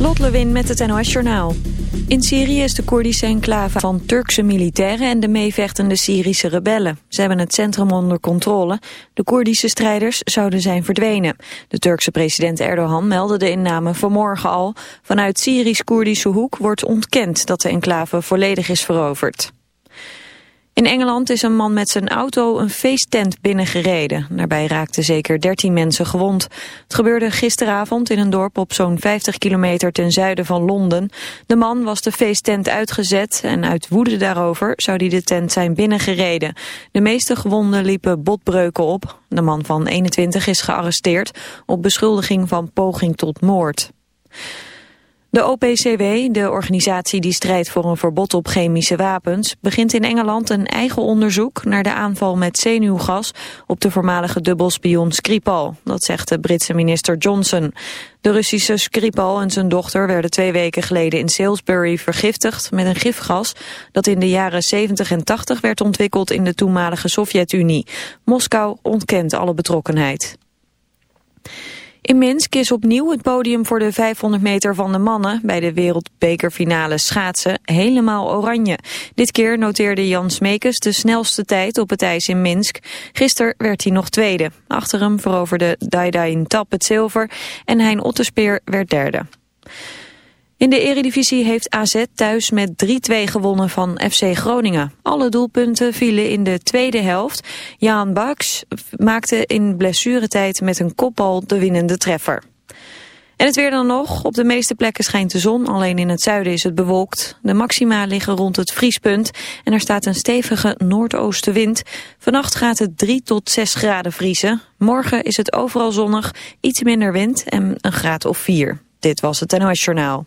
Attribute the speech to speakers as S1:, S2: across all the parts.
S1: Lot Lewin met het NOS Journaal. In Syrië is de Koerdische enclave van Turkse militairen en de meevechtende Syrische rebellen. Ze hebben het centrum onder controle. De Koerdische strijders zouden zijn verdwenen. De Turkse president Erdogan meldde de inname vanmorgen al. Vanuit Syrisch-Koerdische hoek wordt ontkend dat de enclave volledig is veroverd. In Engeland is een man met zijn auto een feesttent binnengereden. Daarbij raakten zeker 13 mensen gewond. Het gebeurde gisteravond in een dorp op zo'n 50 kilometer ten zuiden van Londen. De man was de feesttent uitgezet en uit woede daarover zou hij de tent zijn binnengereden. De meeste gewonden liepen botbreuken op. De man van 21 is gearresteerd op beschuldiging van poging tot moord. De OPCW, de organisatie die strijdt voor een verbod op chemische wapens, begint in Engeland een eigen onderzoek naar de aanval met zenuwgas op de voormalige dubbelspion Skripal. Dat zegt de Britse minister Johnson. De Russische Skripal en zijn dochter werden twee weken geleden in Salisbury vergiftigd met een gifgas dat in de jaren 70 en 80 werd ontwikkeld in de toenmalige Sovjet-Unie. Moskou ontkent alle betrokkenheid. In Minsk is opnieuw het podium voor de 500 meter van de mannen bij de wereldbekerfinale schaatsen helemaal oranje. Dit keer noteerde Jan Smekes de snelste tijd op het ijs in Minsk. Gisteren werd hij nog tweede. Achter hem veroverde Daidain Tap het zilver en Hein Otterspeer werd derde. In de eredivisie heeft AZ thuis met 3-2 gewonnen van FC Groningen. Alle doelpunten vielen in de tweede helft. Jaan Baks maakte in blessuretijd met een kopbal de winnende treffer. En het weer dan nog. Op de meeste plekken schijnt de zon, alleen in het zuiden is het bewolkt. De maxima liggen rond het vriespunt en er staat een stevige noordoostenwind. Vannacht gaat het 3 tot 6 graden vriezen. Morgen is het overal zonnig, iets minder wind en een graad of 4. Dit was het NOS Journaal.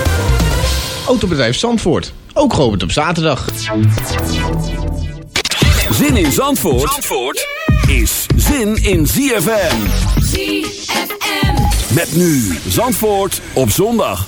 S2: Autobedrijf Zandvoort, ook geopend op zaterdag.
S3: Zin in Zandvoort, Zandvoort is zin in ZFM.
S4: ZFM.
S3: Met nu Zandvoort op zondag.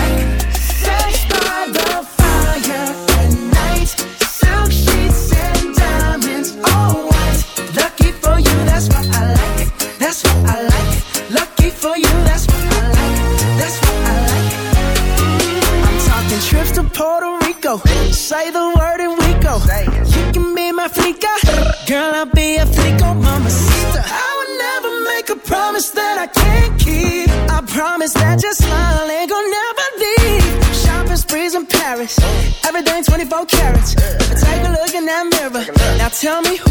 S5: Tell me
S6: who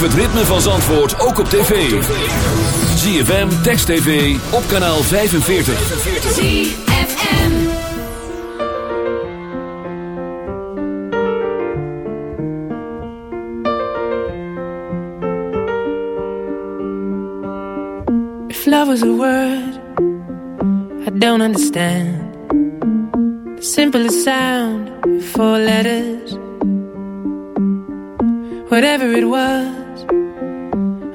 S7: Beleef het ritme van Zandvoort ook op tv. ZFM, Text TV, op kanaal 45.
S8: ZFM.
S9: If love was a word I don't understand The simplest sound Four letters Whatever it was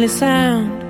S9: only sound.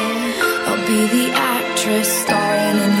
S10: Be the actress starring in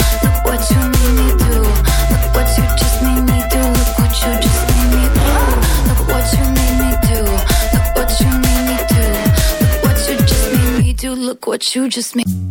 S10: You just made.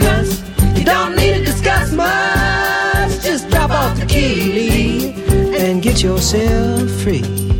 S5: Gus. You don't need to discuss much. Just drop off the key, and get yourself free.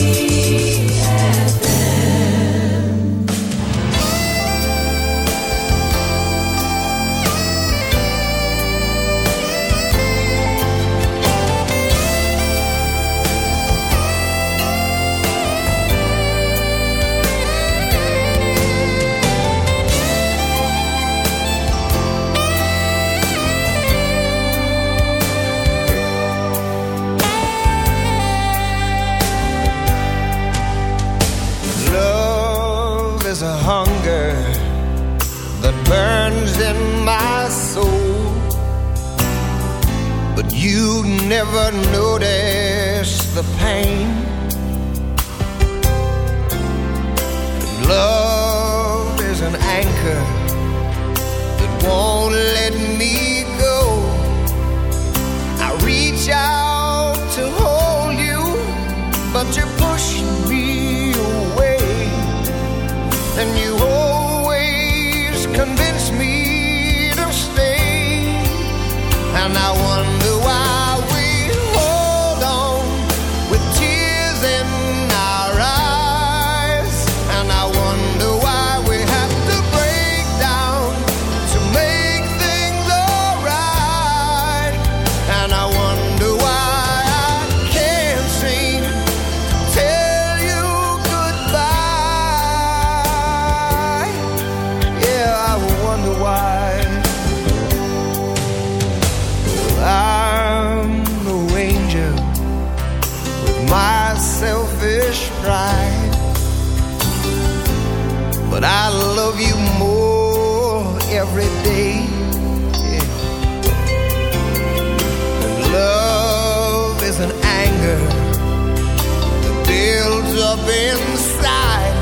S11: inside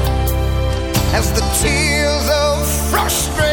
S11: as the tears of frustration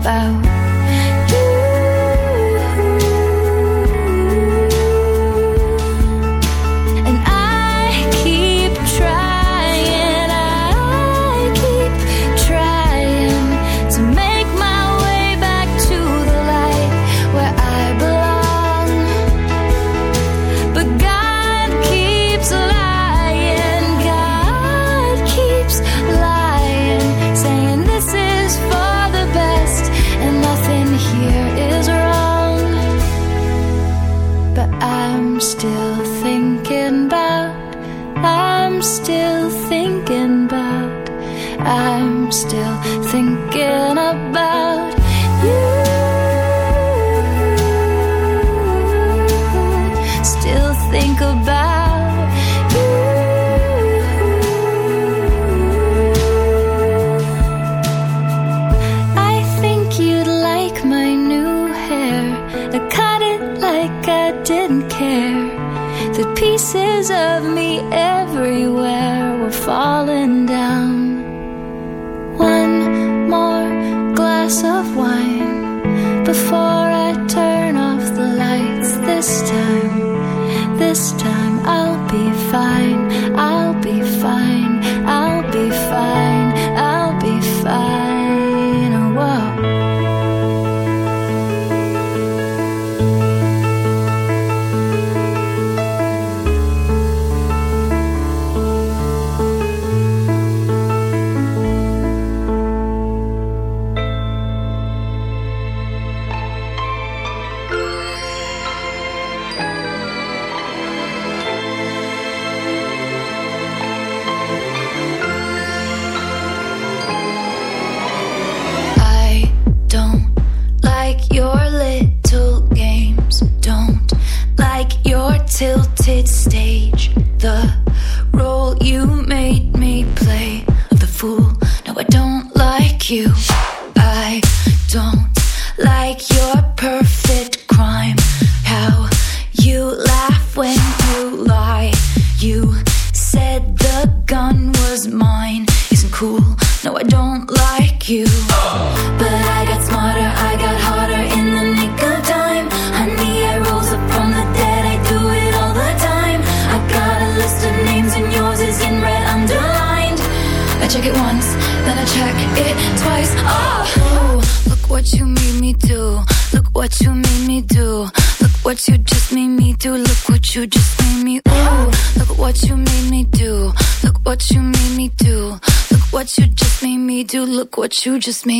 S11: about
S10: you just made